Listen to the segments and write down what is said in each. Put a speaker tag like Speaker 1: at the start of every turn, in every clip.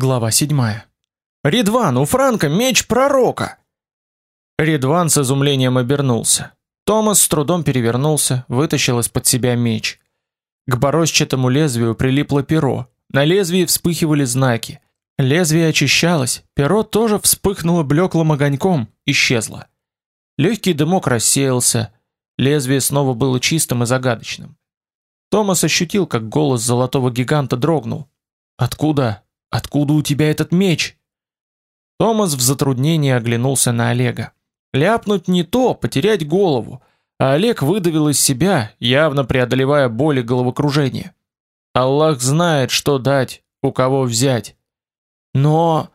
Speaker 1: Глава 7. Ридван, у Франка меч пророка. Ридван с изумлением обернулся. Томас с трудом перевернулся, вытащил из-под себя меч. К борозчатому лезвию прилипло перо. На лезвии вспыхивали знаки. Лезвие очищалось, перо тоже вспыхнуло блеклым огоньком, исчезло. Легкий дымок рассеялся. Лезвие снова было чистым и загадочным. Томас ощутил, как голос золотого гиганта дрогнул. Откуда? Откуда у тебя этот меч? Томас в затруднении оглянулся на Олега. Ляпнуть не то, потерять голову. А Олег выдавил из себя, явно преодолевая боль и головокружение. Аллах знает, что дать, у кого взять. Но,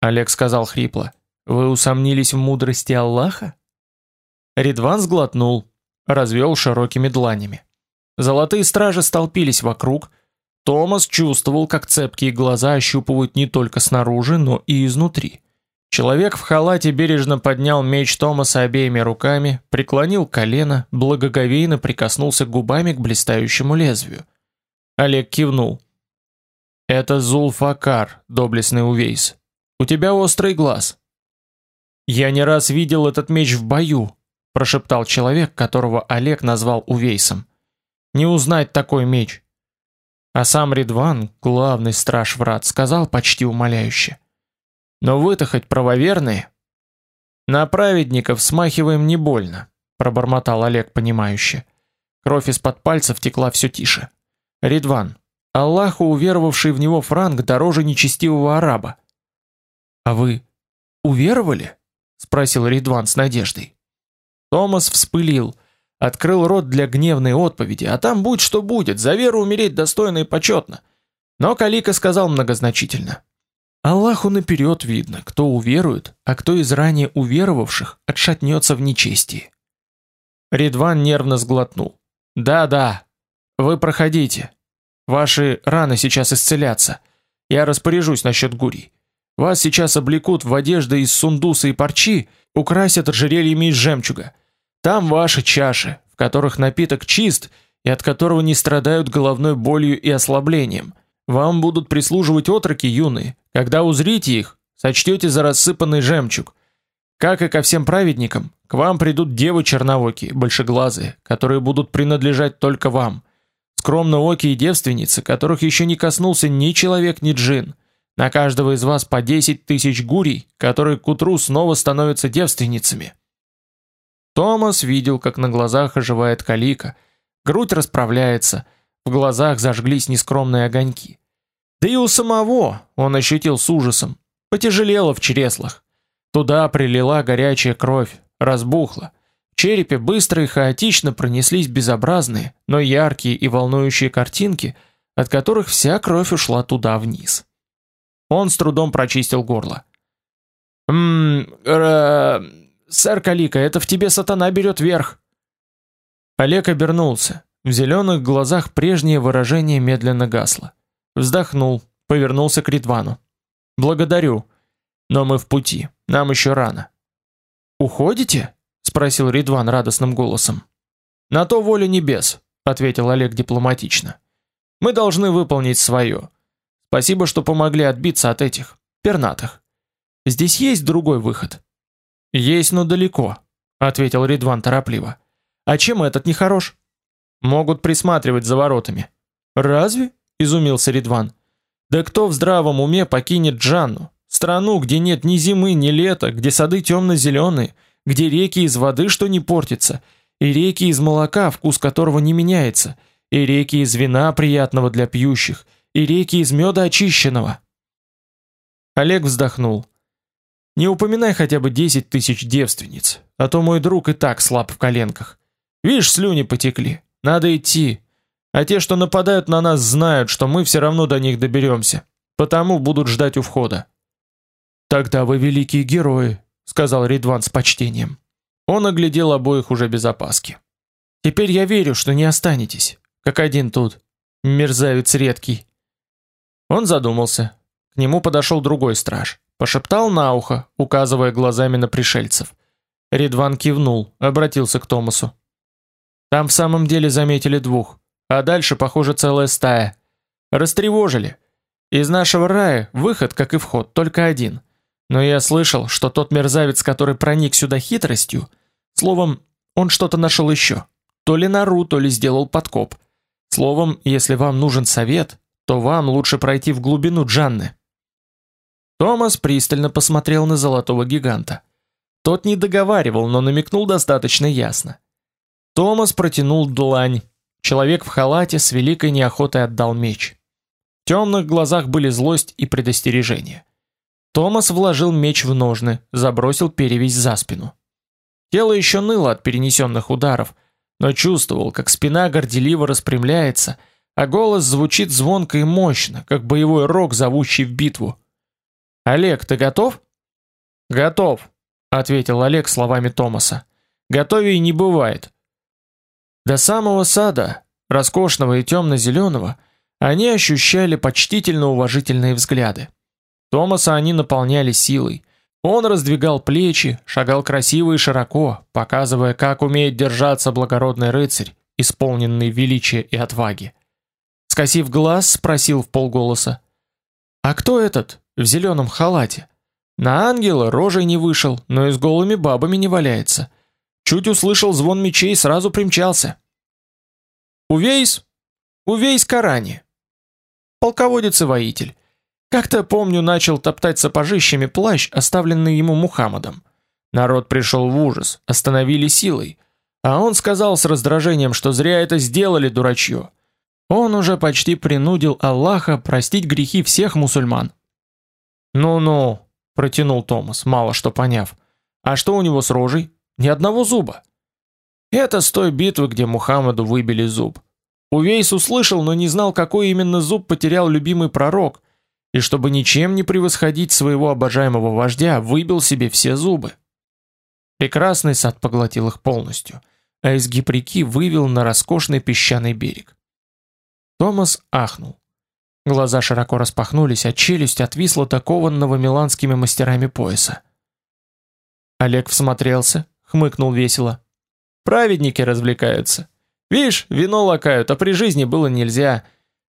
Speaker 1: Олег сказал хрипло, вы усомнились в мудрости Аллаха? Ридван сглотнул, развел широкими дланями. Золотые стражи столпились вокруг. Томас чувствовал, как цепкие глаза ощупывают не только снаружи, но и изнутри. Человек в халате бережно поднял меч Томаса обеими руками, преклонил колено, благоговейно прикоснулся губами к блестящему лезвию. Олег кивнул. Это Зулфакар, доблестный Увейс. У тебя острый глаз. Я не раз видел этот меч в бою, прошептал человек, которого Олег назвал Увейсом. Не узнать такой меч. А сам Ридван, главный страж врат, сказал почти умоляюще: "Но вы-то хоть правоверные?" "На праведников смахиваем не больно", пробормотал Олег понимающе. Кровь из-под пальцев текла все тише. "Ридван, Аллаху уверовавший в него франк дороже нечестивого араба". "А вы уверовали?" спросил Ридван с надеждой. Томас вспылил. Открыл рот для гневной отповеди, а там будь что будет, за веру умереть достойно и почетно. Но Калика сказал многозначительно: Аллаху наперед видно, кто уверует, а кто из ранее уверовавших отшатнется в нечестии. Ридван нервно сглотнул. Да-да. Вы проходите. Ваши раны сейчас исцелятся. Я распоряжусь насчет гурий. Вас сейчас облекут в одежды из сундуса и парчи, украсят ожерельями из жемчуга. Там ваши чаши, в которых напиток чист и от которого не страдают головной болью и ослаблением. Вам будут прислуживать отроки юные. Когда узрите их, сочтете за рассыпанный жемчуг. Как и ко всем праведникам, к вам придут девы черновокие, большеглазые, которые будут принадлежать только вам. Скромноокие девственницы, которых еще не коснулся ни человек, ни джин. На каждого из вас по десять тысяч гурий, которые к утру снова становятся девственницами. Томас видел, как на глазах оживает Калика, грудь расправляется, в глазах зажглись нескромные огоньки. Да и у самого, он ощутил с ужасом, потяжелело в чреслах. Туда прилила горячая кровь, разбухла. В черепе быстро и хаотично пронеслись безобразные, но яркие и волнующие картинки, от которых вся кровь ушла туда вниз. Он с трудом прочистил горло. «Ммм... Сэр Калика, это в тебе сатана берет верх. Олег обернулся. В зеленых глазах прежнее выражение медленно гасло. Вздохнул, повернулся к Ридвану. Благодарю, но мы в пути. Нам еще рано. Уходите? спросил Ридван радостным голосом. На то воля небес, ответил Олег дипломатично. Мы должны выполнить свое. Спасибо, что помогли отбиться от этих пернатых. Здесь есть другой выход. Есть, но далеко, ответил Ридван торопливо. А чем этот не хорош? Могут присматривать за воротами. Разве? изумился Ридван. Да кто в здравом уме покинет Джанну, страну, где нет ни зимы, ни лета, где сады темно-зеленые, где реки из воды, что не портится, и реки из молока, вкус которого не меняется, и реки из вина приятного для пьющих, и реки из меда очищенного. Олег вздохнул. Не упоминай хотя бы десять тысяч девственниц, а то мой друг и так слаб в коленках. Видишь, слюни потекли. Надо идти. А те, что нападают на нас, знают, что мы все равно до них доберемся. Потому будут ждать у входа. Тогда вы великие герои, сказал Ридван с почтением. Он оглядел обоих уже без опаски. Теперь я верю, что не останетесь, как один тут, мерзавец редкий. Он задумался. К нему подошел другой страж. Пошептал на ухо, указывая глазами на пришельцев. Ридван кивнул, обратился к Томасу. Там в самом деле заметили двух, а дальше, похоже, целая стая. Растревожили. Из нашего рая выход, как и вход, только один. Но я слышал, что тот мерзавец, который проник сюда хитростью, словом, он что-то нашел еще. То ли нору, то ли сделал подкоп. Словом, если вам нужен совет, то вам лучше пройти в глубину Джанны. Томас пристально посмотрел на золотого гиганта. Тот не договаривал, но намекнул достаточно ясно. Томас протянул длань. Человек в халате с великой неохотой отдал меч. В темных глазах были злость и предостережение. Томас вложил меч в ножны, забросил перевязь за спину. Тело еще ныло от перенесенных ударов, но чувствовал, как спина горделиво распрямляется, а голос звучит звонко и мощно, как боевой рог, зовущий в битву. «Олег, ты готов?» «Готов», — ответил Олег словами Томаса. «Готовее не бывает». До самого сада, роскошного и темно-зеленого, они ощущали почтительно-уважительные взгляды. Томаса они наполняли силой. Он раздвигал плечи, шагал красиво и широко, показывая, как умеет держаться благородный рыцарь, исполненный величия и отваги. Скосив глаз, спросил в полголоса: "А кто этот в зеленом халате? На ангела рожей не вышел, но и с голыми бабами не валяется. Чуть услышал звон мечей, сразу примчался". "Увейс? Увейс Карани. Полководец и воитель. Как-то, помню, начал топтать сапожищами плащ, оставленный ему Мухаммадом. Народ пришел в ужас, остановили силой. А он сказал с раздражением, что зря это сделали, дурачье. Он уже почти принудил Аллаха простить грехи всех мусульман. «Ну-ну», — протянул Томас, мало что поняв. «А что у него с рожей? Ни одного зуба». «Это с той битвы, где Мухаммаду выбили зуб. Увейс услышал, но не знал, какой именно зуб потерял любимый пророк, и чтобы ничем не превосходить своего обожаемого вождя, выбил себе все зубы. Прекрасный сад поглотил их полностью, а изгиб реки вывел на роскошный песчаный берег. Томас ахнул. Глаза широко распахнулись, а челюсть отвисла до кованного миланскими мастерами пояса. Олег всмотрелся, хмыкнул весело. Праведники развлекаются. Видишь, вино лакают, а при жизни было нельзя.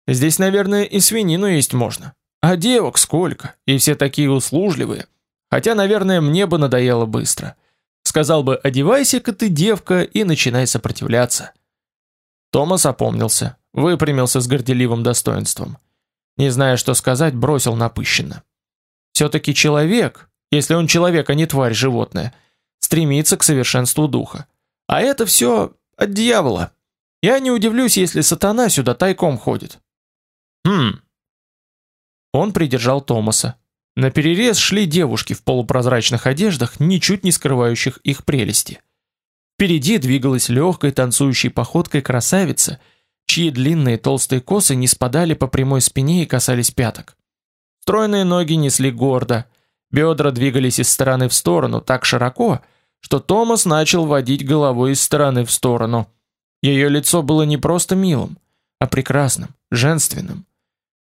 Speaker 1: Здесь, наверное, и свинину есть можно. А девок сколько, и все такие услужливые. Хотя, наверное, мне бы надоело быстро. Сказал бы: "Одевайся-ка ты, девка, и начинай сопротивляться". Томас опомнился, выпрямился с горделивым достоинством. Не зная, что сказать, бросил напыщенно: все таки человек, если он человек, а не тварь животное, стремится к совершенству духа. А это все от дьявола. Я не удивлюсь, если сатана сюда тайком ходит. Хм, он придержал Томаса. На перерез шли девушки в полупрозрачных одеждах, ничуть не скрывающих их прелести. Впереди двигалась легкой танцующей походкой красавица, чьи длинные толстые косы не спадали по прямой спине и касались пяток. Стройные ноги несли гордо, бедра двигались из стороны в сторону так широко, что Томас начал водить головой из стороны в сторону. Ее лицо было не просто милым, а прекрасным, женственным.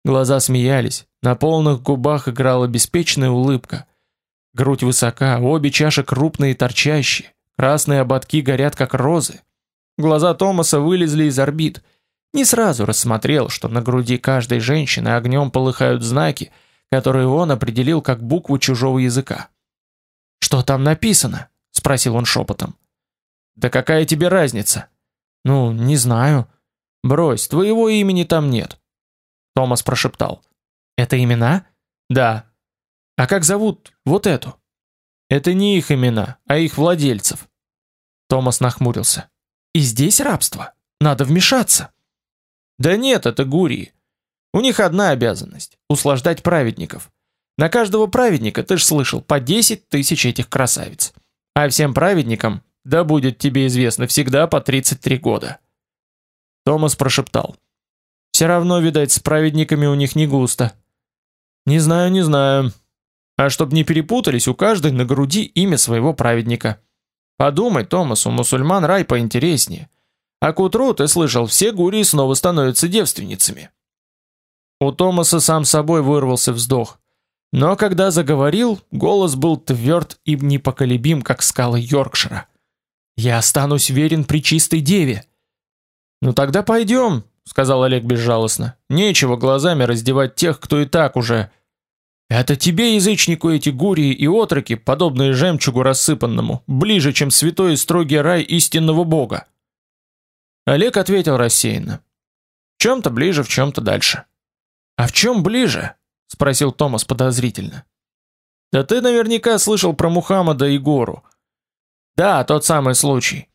Speaker 1: Глаза смеялись, на полных губах играла беспечная улыбка. Грудь высока, обе чаши крупные и торчащие, красные ободки горят как розы. Глаза Томаса вылезли из орбит. Не сразу рассмотрел, что на груди каждой женщины огнем полыхают знаки, которые он определил как букву чужого языка. «Что там написано?» — спросил он шепотом. «Да какая тебе разница?» «Ну, не знаю». «Брось, твоего имени там нет. Томас прошептал. Это имена? Да. А как зовут вот эту? Это не их имена, а их владельцев. Томас нахмурился. И здесь рабство. Надо вмешаться. Да нет, это гурии. У них одна обязанность услаждать праведников. На каждого праведника, ты ж слышал, по 10 тысяч этих красавиц. А всем праведникам, да будет тебе известно, всегда по 33 года. Томас прошептал: все равно, видать, с праведниками у них не густо. Не знаю, не знаю. А чтоб не перепутались, у каждой на груди имя своего праведника. Подумай, Томас, у мусульман рай поинтереснее. А к утру, ты слышал, все гурии снова становятся девственницами. У Томаса сам собой вырвался вздох. Но когда заговорил, голос был тверд и непоколебим, как скалы Йоркшира. «Я останусь верен при чистой деве». «Ну тогда пойдем», сказал Олег безжалостно. Нечего глазами раздевать тех, кто и так уже это тебе, язычнику, эти гурии и отроки, подобные жемчугу рассыпанному, ближе, чем святой и строгий рай истинного бога. Олег ответил рассеянно. В чем-то ближе, в чем-то дальше. А в чем ближе? спросил Томас подозрительно. Да ты наверняка слышал про Мухаммада и гору. Да, тот самый случай.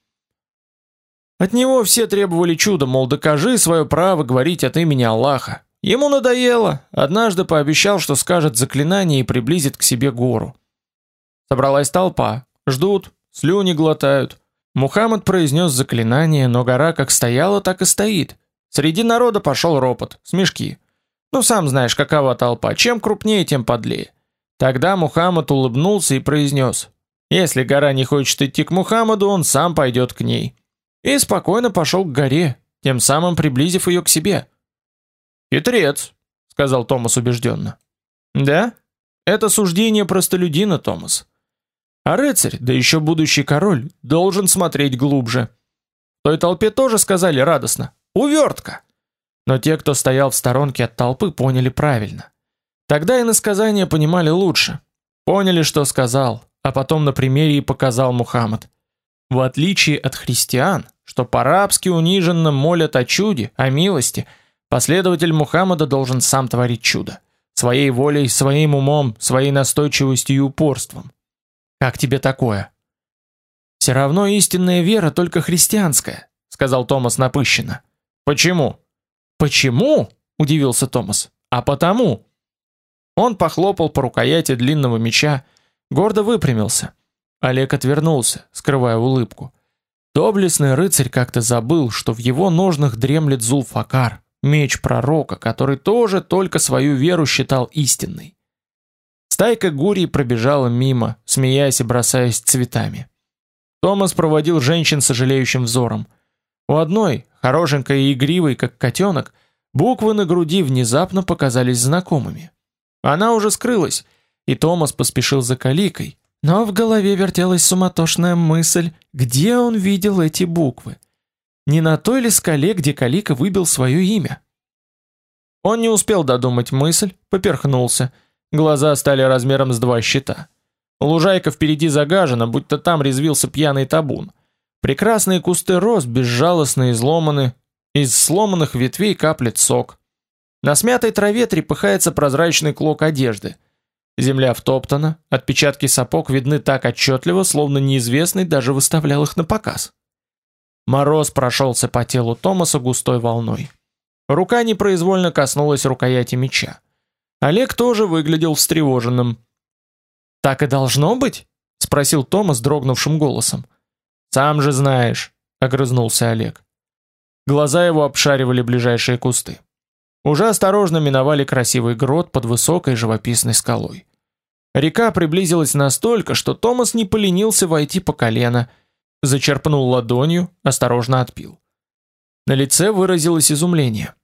Speaker 1: От него все требовали чуда, мол, докажи свое право говорить от имени Аллаха. Ему надоело. Однажды пообещал, что скажет заклинание и приблизит к себе гору. Собралась толпа. Ждут, слюни глотают. Мухаммад произнес заклинание, но гора как стояла, так и стоит. Среди народа пошел ропот, смешки. Ну сам знаешь, какова толпа, чем крупнее, тем подлее. Тогда Мухаммад улыбнулся и произнес: "Если гора не хочет идти к Мухаммаду, он сам пойдет к ней". И спокойно пошел к горе, тем самым приблизив ее к себе. «Хитрец», — сказал Томас убежденно. «Да? Это суждение простолюдина, Томас. А рыцарь, да еще будущий король, должен смотреть глубже». В той толпе тоже сказали радостно «Увертка!» Но те, кто стоял в сторонке от толпы, поняли правильно. Тогда и насказание понимали лучше. Поняли, что сказал, а потом на примере и показал Мухаммад. В отличие от христиан, что по-рабски униженно молят о чуде, о милости – Последователь Мухаммада должен сам творить чудо, своей волей, своим умом, своей настойчивостью и упорством. Как тебе такое? Все равно истинная вера только христианская, сказал Томас напыщенно. Почему? Почему? удивился Томас. А потому. Он похлопал по рукояти длинного меча, гордо выпрямился. Олег отвернулся, скрывая улыбку. Доблестный рыцарь как-то забыл, что в его ножнах дремлет Зулфакар, меч пророка, который тоже только свою веру считал истинной. Стайка гурий пробежала мимо, смеясь и бросаясь цветами. Томас проводил женщин сожалеющим взором. У одной, хорошенькой и игривой, как котенок, буквы на груди внезапно показались знакомыми. Она уже скрылась, и Томас поспешил за каликой, но в голове вертелась суматошная мысль, где он видел эти буквы. Не на той ли скале, где Калика выбил свое имя? Он не успел додумать мысль, поперхнулся. Глаза стали размером с два щита. Лужайка впереди загажена, будто там резвился пьяный табун. Прекрасные кусты роз безжалостно изломаны, из сломанных ветвей каплет сок. На смятой траве трепыхается прозрачный клок одежды. Земля втоптана, отпечатки сапог видны так отчетливо, словно неизвестный даже выставлял их на показ. Мороз прошелся по телу Томаса густой волной. Рука непроизвольно коснулась рукояти меча. Олег тоже выглядел встревоженным. «Так и должно быть?» — спросил Томас дрогнувшим голосом. «Сам же знаешь», — огрызнулся Олег. Глаза его обшаривали ближайшие кусты. Уже осторожно миновали красивый грот под высокой живописной скалой. Река приблизилась настолько, что Томас не поленился войти по колено — зачерпнул ладонью, осторожно отпил. На лице выразилось изумление.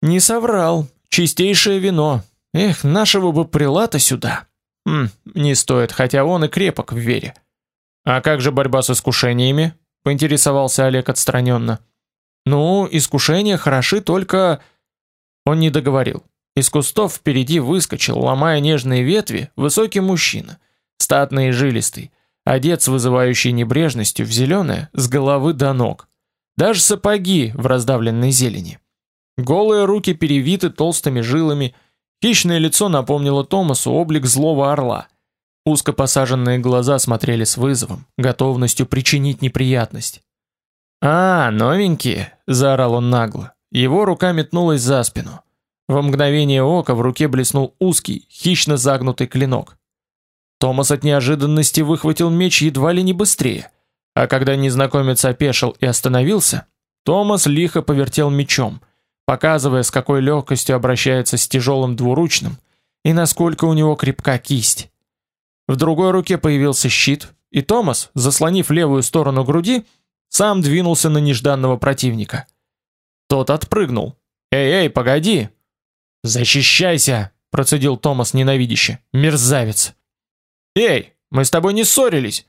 Speaker 1: Не соврал, чистейшее вино. Эх, нашего бы прилата сюда. Хм, не стоит, хотя он и крепок в вере. А как же борьба с искушениями? поинтересовался Олег отстраненно. Ну, искушения хороши только Он не договорил. Из кустов впереди выскочил, ломая нежные ветви, высокий мужчина, статный и жилистый одет с вызывающей небрежностью в зеленое с головы до ног. Даже сапоги в раздавленной зелени. Голые руки перевиты толстыми жилами, хищное лицо напомнило Томасу облик злого орла. Узко посаженные глаза смотрели с вызовом, готовностью причинить неприятность. «А, новенькие!» – заорал он нагло. Его рука метнулась за спину. Во мгновение ока в руке блеснул узкий, хищно загнутый клинок. Томас от неожиданности выхватил меч едва ли не быстрее, а когда незнакомец опешил и остановился, Томас лихо повертел мечом, показывая, с какой легкостью обращается с тяжелым двуручным и насколько у него крепка кисть. В другой руке появился щит, и Томас, заслонив левую сторону груди, сам двинулся на нежданного противника. Тот отпрыгнул. «Эй, эй, погоди!» «Защищайся!» – процедил Томас ненавидяще. «Мерзавец!» Эй, мы с тобой не ссорились.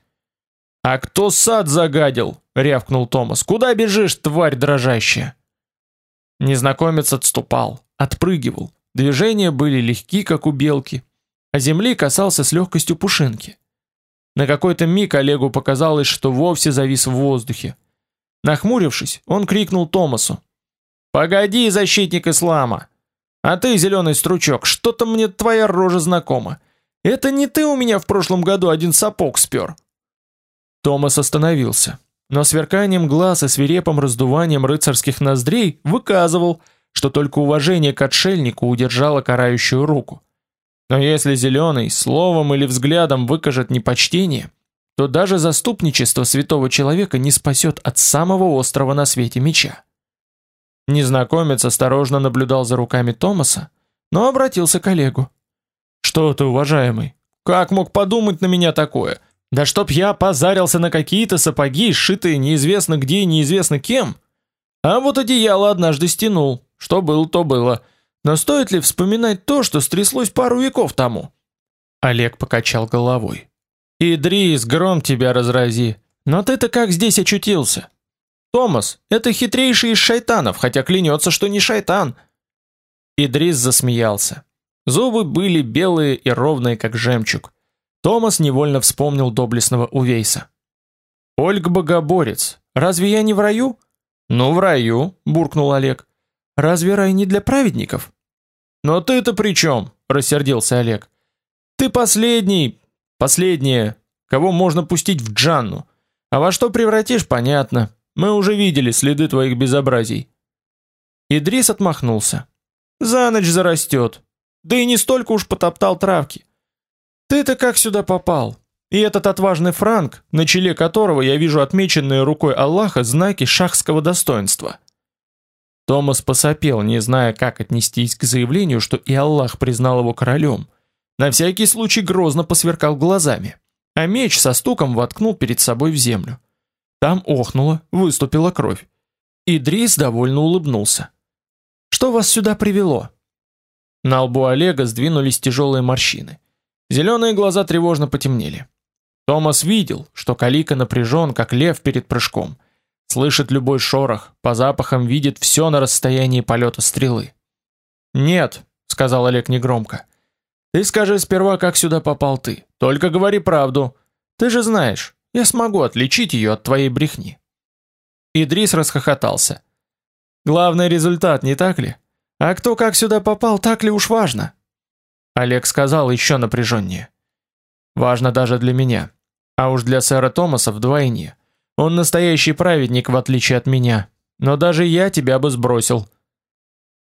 Speaker 1: А кто сад загадил? рявкнул Томас. Куда бежишь, тварь дрожащая? Незнакомец отступал, отпрыгивал. Движения были легки, как у белки, а земли касался с легкостью пушинки. На какой-то миг Олегу показалось, что вовсе завис в воздухе. Нахмурившись, он крикнул Томасу: "Погоди, защитник ислама! А ты, зеленый стручок, что-то мне твоя рожа знакома. Это не ты у меня в прошлом году один сапог спер?» Томас остановился, но сверканием глаз и свирепым раздуванием рыцарских ноздрей выказывал, что только уважение к отшельнику удержало карающую руку. Но если зеленый словом или взглядом выкажет непочтение, то даже заступничество святого человека не спасет от самого острого на свете меча. Незнакомец осторожно наблюдал за руками Томаса, но обратился к коллегу. «Что ты, уважаемый, как мог подумать на меня такое? Да чтоб я позарился на какие-то сапоги, сшитые неизвестно где и неизвестно кем. А вот одеяло однажды стянул. Что было, то было. Но стоит ли вспоминать то, что стряслось пару веков тому? Олег покачал головой. Идрис, гром тебя разрази. Но ты-то как здесь очутился? Томас, это хитрейший из шайтанов, хотя клянется, что не шайтан. Идрис засмеялся. Зубы были белые и ровные, как жемчуг. Томас невольно вспомнил доблестного Увейса. Ольг богоборец. Разве я не в раю? Ну, в раю, буркнул Олег. Разве рай не для праведников? Но ты-то при чем? рассердился Олег. Ты последний, последнее, кого можно пустить в Джанну. А во что превратишь, понятно. Мы уже видели следы твоих безобразий. Идрис отмахнулся. За ночь зарастет. Да и не столько уж потоптал травки. Ты-то как сюда попал? И этот отважный Франк, на челе которого я вижу отмеченные рукой Аллаха знаки шахского достоинства. Томас посопел, не зная, как отнестись к заявлению, что и Аллах признал его королем. На всякий случай грозно посверкал глазами, а меч со стуком воткнул перед собой в землю. Там охнуло, выступила кровь. Идрис довольно улыбнулся. Что вас сюда привело? На лбу Олега сдвинулись тяжелые морщины. Зеленые глаза тревожно потемнели. Томас видел, что Калика напряжен, как лев перед прыжком. Слышит любой шорох, по запахам видит все на расстоянии полета стрелы. «Нет», — сказал Олег негромко. «Ты скажи сперва, как сюда попал ты. Только говори правду. Ты же знаешь, я смогу отличить ее от твоей брехни». Идрис расхохотался. «Главный результат, не так ли? А кто как сюда попал, так ли уж важно?» Олег сказал еще напряженнее. Важно даже для меня. А уж для сэра Томаса вдвойне. Он настоящий праведник, в отличие от меня. Но даже я тебя бы сбросил.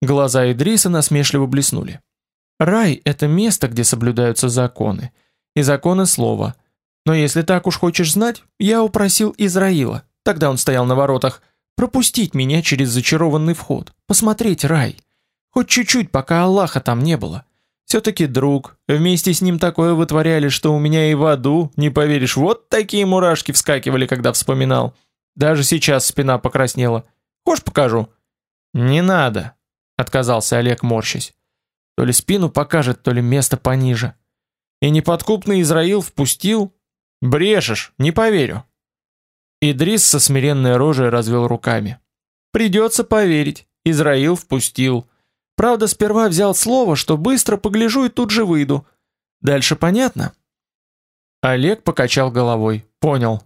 Speaker 1: Глаза Идриса насмешливо блеснули. Рай — это место, где соблюдаются законы. И законы слова. Но если так уж хочешь знать, я упросил Израила, тогда он стоял на воротах, пропустить меня через зачарованный вход, посмотреть рай. Хоть чуть-чуть, пока Аллаха там не было. Все-таки друг, вместе с ним такое вытворяли, что у меня и в аду, не поверишь, вот такие мурашки вскакивали, когда вспоминал. Даже сейчас спина покраснела. Хочешь покажу? Не надо, отказался Олег, морщась. То ли спину покажет, то ли место пониже. И неподкупный Израил впустил? Брешешь, не поверю. Идрис со смиренной рожей развел руками. Придется поверить. Израил впустил. Правда, сперва взял слово, что быстро погляжу и тут же выйду. Дальше понятно? Олег покачал головой. Понял.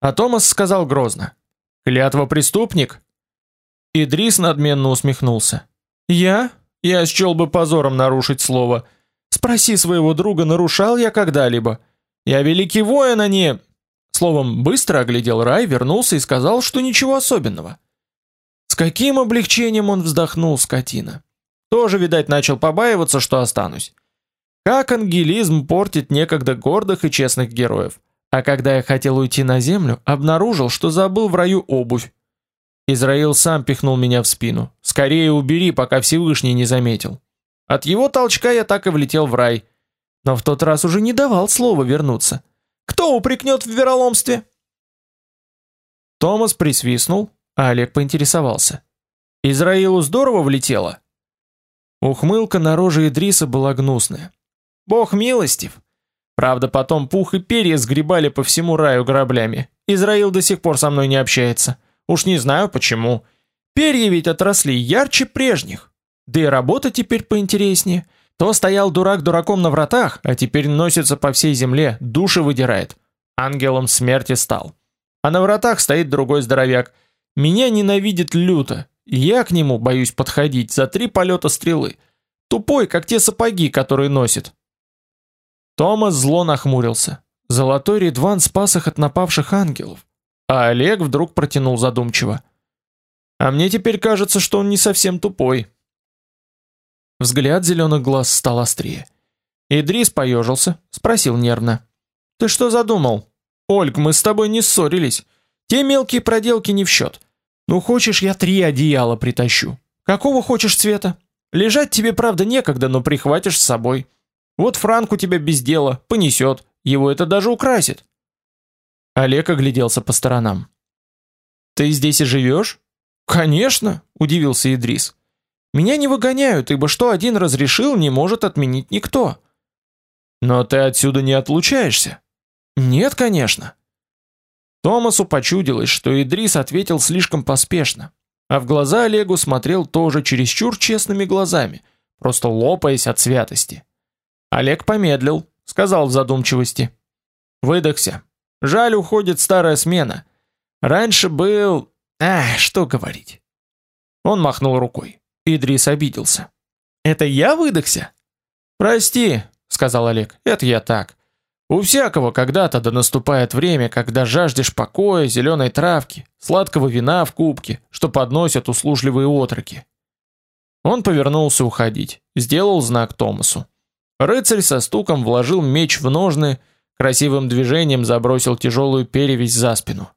Speaker 1: А Томас сказал грозно: "Клятва преступник?" Идрис надменно усмехнулся. "Я? Я счел бы позором нарушить слово. Спроси своего друга, нарушал я когда-либо? Я великий воин, а не Словом, быстро оглядел рай, вернулся и сказал, что ничего особенного. С каким облегчением он вздохнул, скотина. Тоже, видать, начал побаиваться, что останусь. Как ангелизм портит некогда гордых и честных героев. А когда я хотел уйти на землю, обнаружил, что забыл в раю обувь. Израил сам пихнул меня в спину. Скорее убери, пока Всевышний не заметил. От его толчка я так и влетел в рай. Но в тот раз уже не давал слова вернуться. Кто упрекнет в вероломстве? Томас присвистнул, а Олег поинтересовался. Израилу здорово влетело? Ухмылка на роже Идриса была гнусная. Бог милостив. Правда, потом пух и перья сгребали по всему раю граблями. Израил до сих пор со мной не общается. Уж не знаю почему. Перья ведь отросли ярче прежних. Да и работа теперь поинтереснее. То стоял дурак дураком на вратах, а теперь носится по всей земле, души выдирает. Ангелом смерти стал. А на вратах стоит другой здоровяк. Меня ненавидит люто. Я к нему боюсь подходить за три полета стрелы. Тупой, как те сапоги, которые носит. Томас зло нахмурился. Золотой Ридван спас их от напавших ангелов. А Олег вдруг протянул задумчиво. А мне теперь кажется, что он не совсем тупой. Взгляд зеленых глаз стал острее. Идрис поежился, спросил нервно: "Ты что задумал? Ольг, мы с тобой не ссорились. Те мелкие проделки не в счет. Ну хочешь, я три одеяла притащу. Какого хочешь цвета? Лежать тебе правда некогда, но прихватишь с собой. Вот Франк у тебя без дела, понесет, его это даже украсит". Олег огляделся по сторонам. "Ты здесь и живешь?» Конечно, удивился Идрис. Меня не выгоняют, ибо что один разрешил, не может отменить никто. Но ты отсюда не отлучаешься? Нет, конечно. Томасу почудилось, что Идрис ответил слишком поспешно, а в глаза Олегу смотрел тоже чересчур честными глазами, просто лопаясь от святости. Олег помедлил, сказал в задумчивости: "Выдохся. Жаль, уходит старая смена. Раньше был а, что говорить. Он махнул рукой. Идрис обиделся. Это я выдохся? Прости, сказал Олег. Это я так. У всякого когда-то да наступает время, когда жаждешь покоя, зеленой травки, сладкого вина в кубке, что подносят услужливые отроки. Он повернулся уходить, сделал знак Томасу. Рыцарь со стуком вложил меч в ножны, красивым движением забросил тяжелую перевязь за спину.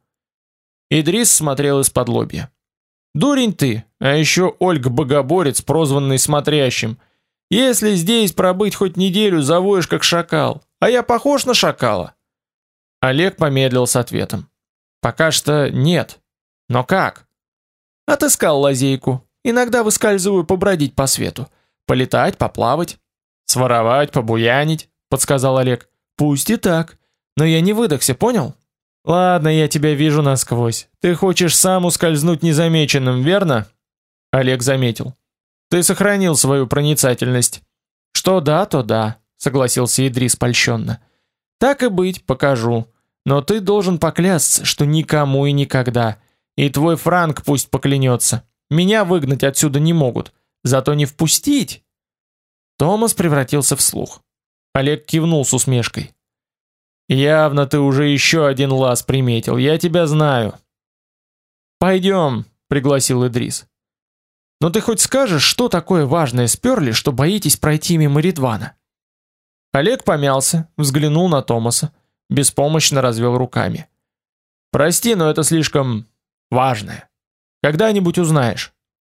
Speaker 1: Идрис смотрел из-под лобья. Дурень ты, а еще Ольг Богоборец, прозванный смотрящим. Если здесь пробыть хоть неделю, завоешь как шакал. А я похож на шакала? Олег помедлил с ответом. Пока что нет. Но как? Отыскал лазейку. Иногда выскальзываю побродить по свету, полетать, поплавать, своровать, побуянить, подсказал Олег. Пусть и так, но я не выдохся, понял? Ладно, я тебя вижу насквозь. Ты хочешь сам ускользнуть незамеченным, верно? Олег заметил. Ты сохранил свою проницательность. Что да, то да, согласился Идрис польщенно. Так и быть, покажу. Но ты должен поклясться, что никому и никогда. И твой Франк пусть поклянется. Меня выгнать отсюда не могут, зато не впустить. Томас превратился в слух. Олег кивнул с усмешкой. Явно ты уже еще один лаз приметил, я тебя знаю. Пойдем, пригласил Идрис. Но ты хоть скажешь, что такое важное сперли, что боитесь пройти мимо Ридвана? Олег помялся, взглянул на Томаса, беспомощно развел руками. Прости, но это слишком важное. Когда-нибудь узнаешь.